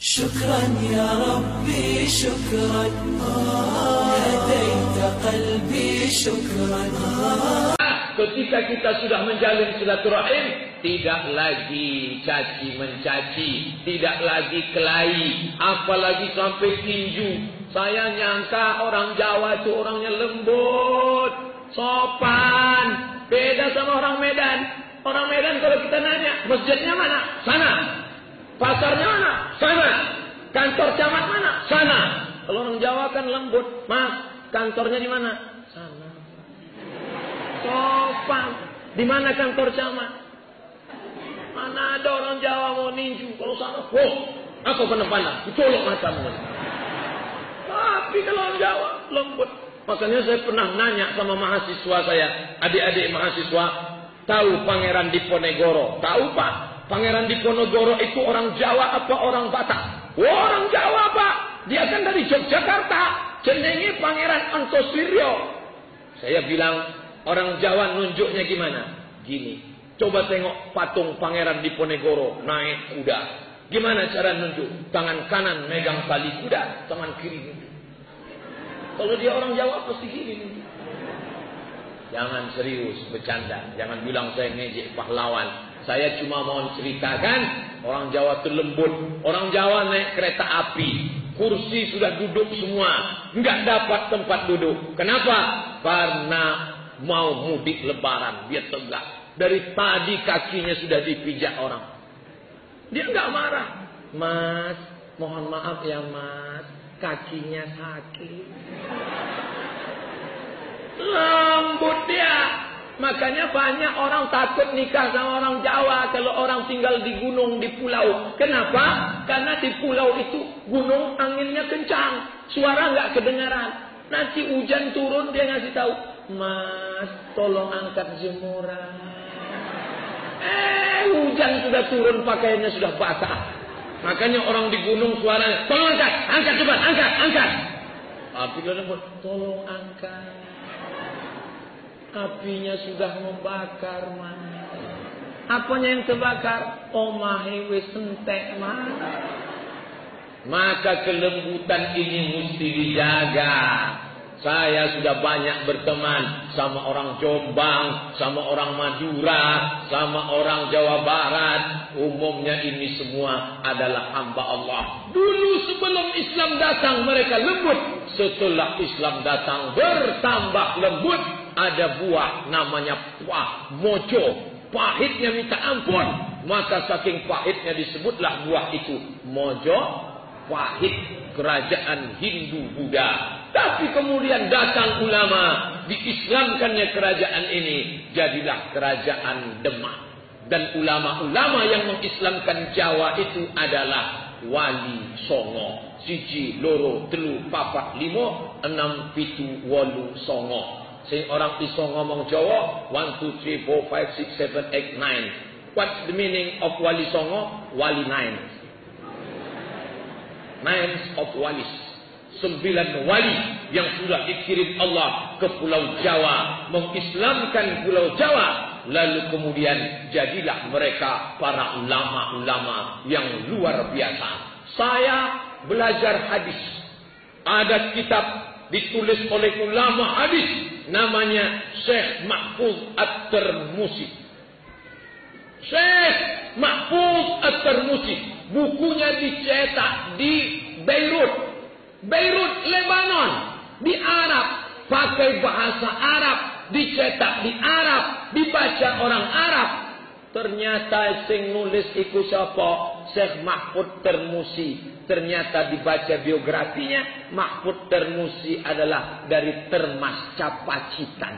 شكرا يا ربي شكرا هديت قلبي شكرا Ketika kita sudah menjalin silaturahim, tidak lagi caci mencaci, tidak lagi kelahi, apalagi sampai tinju. Saya nyangka orang Jawa itu orangnya lembut, sopan, beda sama orang Medan. Orang Medan kalau kita nanya, masjidnya mana? Sana. Pasarnya mana? Sana. Kantor camat mana? Sana. Kalau orang Jawa kan lembut, mas, kantornya di mana? Sana. Sopan. Di mana kantor camat? Mana ada orang Jawa mau ninju? Kalau sana, wow, aku kena pandang, colok matamu. Tapi kalau orang Jawa lembut. Makanya saya pernah nanya sama mahasiswa saya, adik-adik mahasiswa, tahu Pangeran Diponegoro? Tahu Pak? Pangeran Diponegoro itu orang Jawa apa orang Batak? Oh, orang Jawa Pak. Dia kan dari Yogyakarta. Jenenge Pangeran Antosuryo. Saya bilang, Orang Jawa nunjuknya gimana? Gini. Coba tengok patung Pangeran Diponegoro naik kuda. Gimana cara nunjuk? Tangan kanan megang tali kuda, tangan kiri nunjuk. Kalau dia orang Jawa pasti gini nunjuk. Jangan serius bercanda. Jangan bilang saya ngejek pahlawan. Saya cuma mau ceritakan orang Jawa itu lembut. Orang Jawa naik kereta api. Kursi sudah duduk semua. Enggak dapat tempat duduk. Kenapa? Karena mau mudik lebaran, dia tegak. Dari tadi kakinya sudah dipijak orang. Dia nggak marah. Mas, mohon maaf ya mas, kakinya sakit. Lembut dia. Makanya banyak orang takut nikah sama orang Jawa kalau orang tinggal di gunung, di pulau. Kenapa? Karena di pulau itu gunung anginnya kencang. Suara nggak kedengaran. Nanti hujan turun dia ngasih tahu. Mas, tolong angkat jemuran. Eh, hujan sudah turun, pakaiannya sudah basah. Makanya orang di gunung suaranya, tolong angkat, angkat cepat, angkat, angkat. Tapi kalau tolong angkat. Apinya sudah membakar, mas. Apanya yang terbakar? Omahe wis entek, mas. Maka kelembutan ini mesti dijaga. Saya sudah banyak berteman sama orang Jombang, sama orang Madura, sama orang Jawa Barat. Umumnya ini semua adalah hamba Allah. Dulu sebelum Islam datang mereka lembut. Setelah Islam datang bertambah lembut. Ada buah namanya buah mojo. Pahitnya minta ampun. Maka saking pahitnya disebutlah buah itu mojo pahit kerajaan Hindu Buddha. Tapi kemudian datang ulama, diislamkannya kerajaan ini, jadilah kerajaan Demak. Dan ulama-ulama yang mengislamkan Jawa itu adalah Wali Songo. Siji, loro, telu, papat, limo, enam, pitu, wolu, songo. Sing orang iso ngomong Jawa, 1, 2, 3, 4, 5, 6, 7, 8, 9. What's the meaning of Wali Songo? Wali nine. Nines of Walis sembilan wali yang sudah dikirim Allah ke Pulau Jawa, mengislamkan Pulau Jawa, lalu kemudian jadilah mereka para ulama-ulama yang luar biasa. Saya belajar hadis. Ada kitab ditulis oleh ulama hadis namanya Syekh Mahfuz At-Tirmuzi. Syekh Mahfuz At-Tirmuzi bukunya dicetak di Beirut Beirut, Lebanon, di Arab, pakai bahasa Arab, dicetak di Arab, dibaca orang Arab. Ternyata sing nulis iku sapa? Syekh Mahfud Termusi. Ternyata dibaca biografinya, Mahfud Termusi adalah dari Termas Capacitan.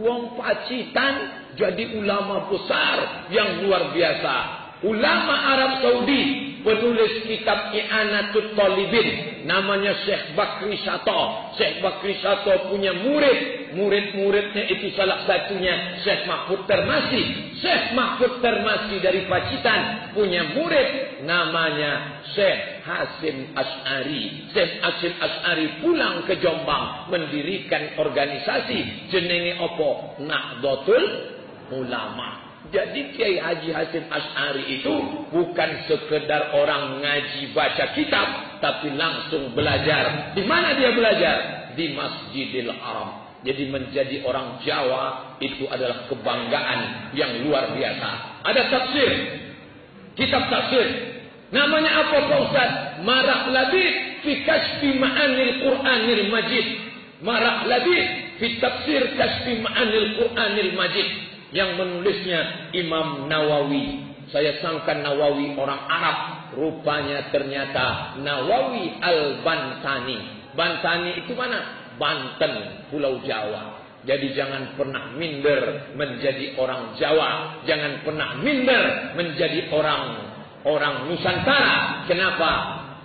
Wong Pacitan jadi ulama besar yang luar biasa. Ulama Arab Saudi penulis kitab I'anatut Talibin namanya Syekh Bakri Sato. Syekh Bakri Sato punya murid, murid-muridnya itu salah satunya Syekh Mahfud Termasi. Syekh Mahfud Termasi dari Pacitan punya murid namanya Syekh Hasim As'ari. Syekh Hasim As'ari pulang ke Jombang mendirikan organisasi jenenge opo Nahdlatul Ulama. Jadi Kiai Haji Hasim Ash'ari itu bukan sekedar orang ngaji baca kitab, tapi langsung belajar. Di mana dia belajar? Di Masjidil Haram. Jadi menjadi orang Jawa itu adalah kebanggaan yang luar biasa. Ada tafsir, kitab tafsir. Namanya apa Pak Ustaz? Marah Labid fi kasfi ma'anil Qur'anil Majid. Marah Labid fi tafsir kasfi ma'anil Qur'anil Majid yang menulisnya Imam Nawawi. Saya sangka Nawawi orang Arab, rupanya ternyata Nawawi Al-Bantani. Bantani itu mana? Banten, Pulau Jawa. Jadi jangan pernah minder menjadi orang Jawa, jangan pernah minder menjadi orang orang Nusantara. Kenapa?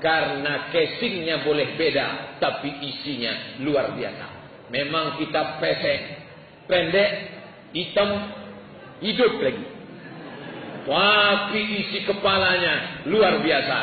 Karena casingnya boleh beda, tapi isinya luar biasa. Memang kita pesek, pendek, hitam, hidup lagi. Tapi isi kepalanya luar biasa.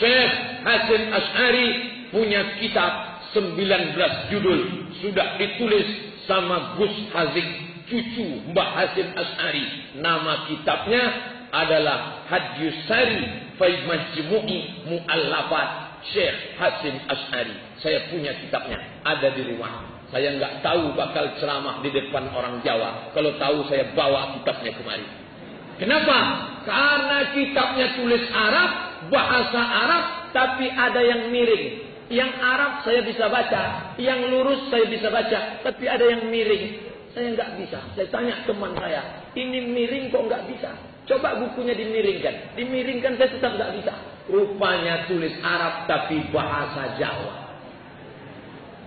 Syekh Hasan Ash'ari punya kitab 19 judul. Sudah ditulis sama Gus Hazik, cucu Mbah Hasan Ash'ari. Nama kitabnya adalah Hadjusari Faid Majmu'i Mu'allafat Syekh Hasim Ash'ari. Saya punya kitabnya, ada di rumah. Saya nggak tahu bakal ceramah di depan orang Jawa. Kalau tahu saya bawa kitabnya kemari. Kenapa? Karena kitabnya tulis Arab, bahasa Arab, tapi ada yang miring. Yang Arab saya bisa baca, yang lurus saya bisa baca, tapi ada yang miring. Saya nggak bisa. Saya tanya teman saya, ini miring kok nggak bisa? Coba bukunya dimiringkan. Dimiringkan saya tetap nggak bisa. Rupanya tulis Arab tapi bahasa Jawa.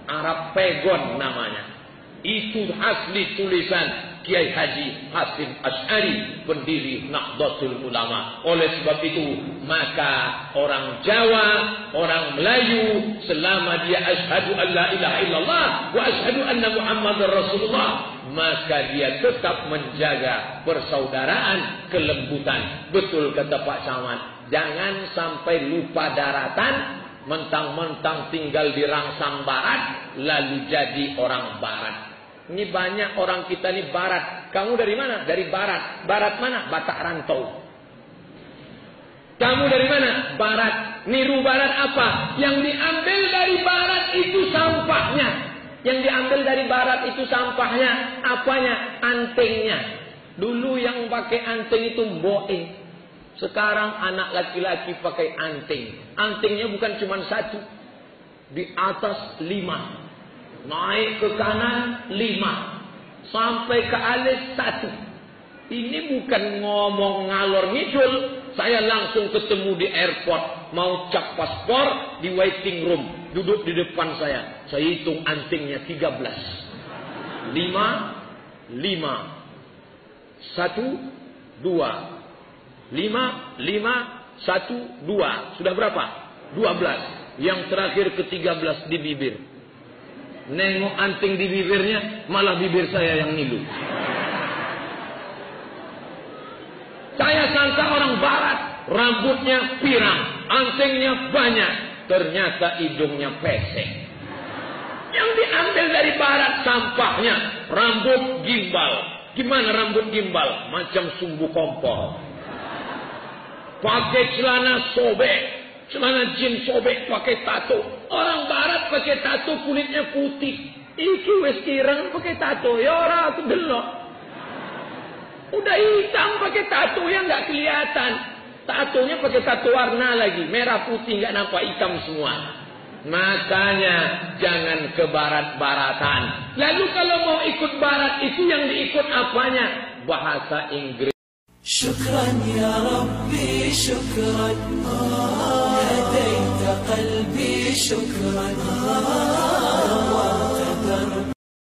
Arab Pegon namanya. Itu asli tulisan Kiai Haji Hasim Ash'ari, pendiri Nahdlatul Ulama. Oleh sebab itu, maka orang Jawa, orang Melayu, selama dia asyhadu an la ilaha illallah wa asyhadu anna Muhammadar Rasulullah, maka dia tetap menjaga persaudaraan, kelembutan. Betul kata Pak Camat, jangan sampai lupa daratan, mentang-mentang tinggal di rangsang barat lalu jadi orang barat. Ini banyak orang kita ini barat. Kamu dari mana? Dari barat. Barat mana? Batak Rantau. Kamu dari mana? Barat. Niru barat apa? Yang diambil dari barat itu sampahnya. Yang diambil dari barat itu sampahnya. Apanya? Antingnya. Dulu yang pakai anting itu boeing. Sekarang anak laki-laki pakai anting. Antingnya bukan cuma satu. Di atas lima. Naik ke kanan lima. Sampai ke alis satu. Ini bukan ngomong ngalor ngidul. Saya langsung ketemu di airport. Mau cap paspor di waiting room. Duduk di depan saya. Saya hitung antingnya 13. Lima. Lima. Satu. Dua Lima, lima, satu, dua. Sudah berapa? Dua belas. Yang terakhir ke tiga belas di bibir. Nengok anting di bibirnya, malah bibir saya yang nilu. Saya sangka orang barat, rambutnya pirang, antingnya banyak. Ternyata hidungnya pesek. Yang diambil dari barat sampahnya, rambut gimbal. Gimana rambut gimbal? Macam sumbu kompor pakai celana sobek, celana jeans sobek pakai tato. Orang barat pakai tato kulitnya putih. Iki wes kirang pakai tato, ya orang aku delok. Udah hitam pakai tato yang nggak kelihatan. Tatonya pakai tato warna lagi, merah putih nggak nampak hitam semua. Makanya jangan ke barat-baratan. Lalu kalau mau ikut barat itu yang diikut apanya? Bahasa Inggris. شكرا يا ربي شكرا. هديت قلبي شكرا.